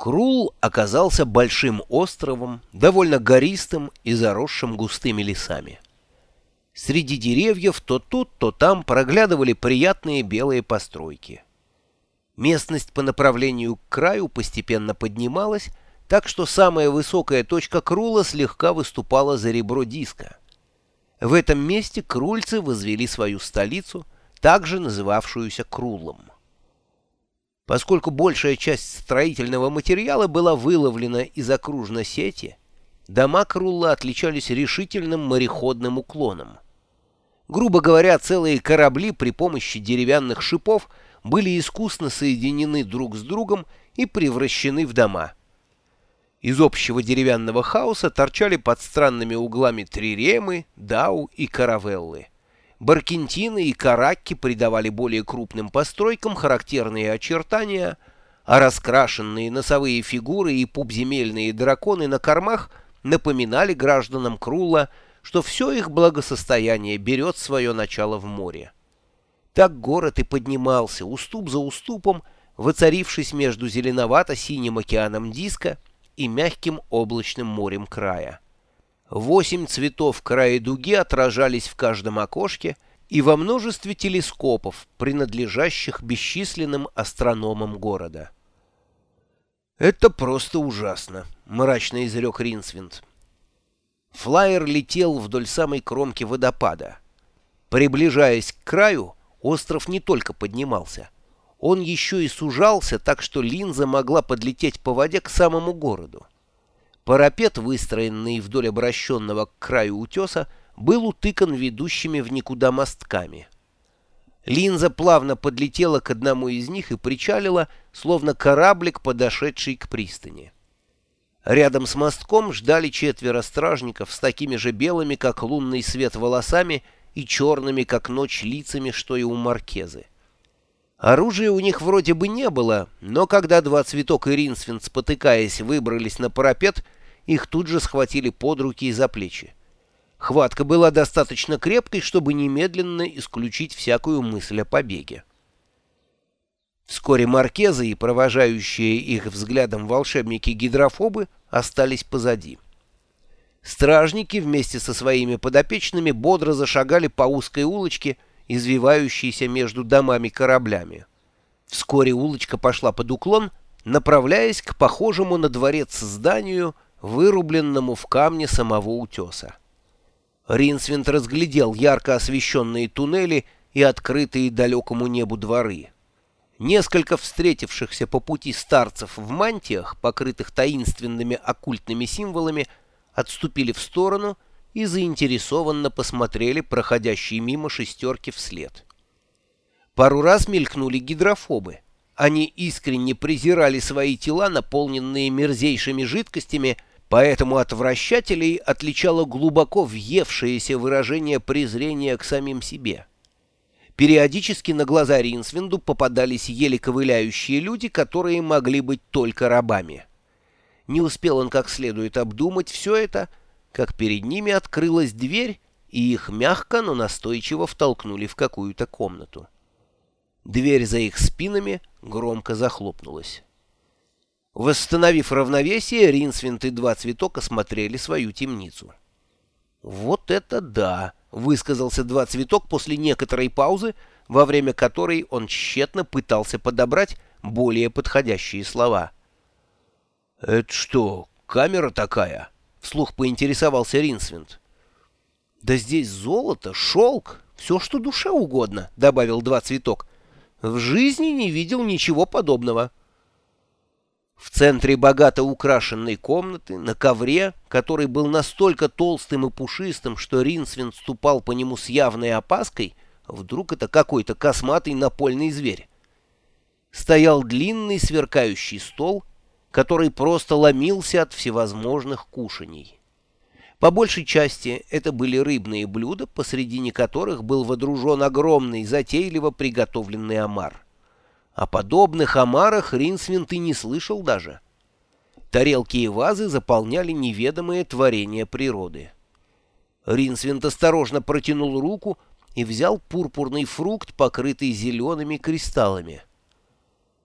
Крул оказался большим островом, довольно гористым и заросшим густыми лесами. Среди деревьев то тут, то там проглядывали приятные белые постройки. Местность по направлению к краю постепенно поднималась, так что самая высокая точка Крула слегка выступала за ребро диска. В этом месте крульцы возвели свою столицу, также называвшуюся Крулом. Поскольку большая часть строительного материала была выловлена из окружной сети, дома Крулла отличались решительным мореходным уклоном. Грубо говоря, целые корабли при помощи деревянных шипов были искусно соединены друг с другом и превращены в дома. Из общего деревянного хаоса торчали под странными углами триремы, дау и каравеллы. Баркентины и каракки придавали более крупным постройкам характерные очертания, а раскрашенные носовые фигуры и пубземельные драконы на кормах напоминали гражданам Крула, что все их благосостояние берет свое начало в море. Так город и поднимался уступ за уступом, воцарившись между зеленовато-синим океаном диска и мягким облачным морем края. Восемь цветов края дуги отражались в каждом окошке и во множестве телескопов, принадлежащих бесчисленным астрономам города. «Это просто ужасно», — мрачно изрек Ринсвинд. Флайер летел вдоль самой кромки водопада. Приближаясь к краю, остров не только поднимался. Он еще и сужался, так что линза могла подлететь по воде к самому городу. Парапет, выстроенный вдоль обращенного к краю утеса, был утыкан ведущими в никуда мостками. Линза плавно подлетела к одному из них и причалила, словно кораблик, подошедший к пристани. Рядом с мостком ждали четверо стражников с такими же белыми, как лунный свет, волосами и черными, как ночь, лицами, что и у маркезы. Оружия у них вроде бы не было, но когда два цветок и Ринсвин, спотыкаясь, выбрались на парапет, их тут же схватили под руки и за плечи. Хватка была достаточно крепкой, чтобы немедленно исключить всякую мысль о побеге. Вскоре маркезы и провожающие их взглядом волшебники-гидрофобы остались позади. Стражники вместе со своими подопечными бодро зашагали по узкой улочке, извивающейся между домами-кораблями. Вскоре улочка пошла под уклон, направляясь к похожему на дворец зданию, вырубленному в камне самого утеса. Ринсвинд разглядел ярко освещенные туннели и открытые далекому небу дворы. Несколько встретившихся по пути старцев в мантиях, покрытых таинственными оккультными символами, отступили в сторону и заинтересованно посмотрели проходящие мимо шестерки вслед. Пару раз мелькнули гидрофобы. Они искренне презирали свои тела, наполненные мерзейшими жидкостями, Поэтому от вращателей отличало глубоко въевшееся выражение презрения к самим себе. Периодически на глаза Ринсвинду попадались еле ковыляющие люди, которые могли быть только рабами. Не успел он как следует обдумать все это, как перед ними открылась дверь, и их мягко, но настойчиво втолкнули в какую-то комнату. Дверь за их спинами громко захлопнулась. Восстановив равновесие, Ринсвинт и два цветок осмотрели свою темницу. «Вот это да!» — высказался два цветок после некоторой паузы, во время которой он тщетно пытался подобрать более подходящие слова. «Это что, камера такая?» — вслух поинтересовался Ринсвинд. «Да здесь золото, шелк, все, что душе угодно», — добавил два цветок. «В жизни не видел ничего подобного». В центре богато украшенной комнаты, на ковре, который был настолько толстым и пушистым, что Ринсвин ступал по нему с явной опаской, вдруг это какой-то косматый напольный зверь. Стоял длинный сверкающий стол, который просто ломился от всевозможных кушаний. По большей части это были рыбные блюда, посредине которых был водружен огромный, затейливо приготовленный омар. О подобных омарах Ринсвинт и не слышал даже. Тарелки и вазы заполняли неведомое творение природы. Ринсвинт осторожно протянул руку и взял пурпурный фрукт, покрытый зелеными кристаллами.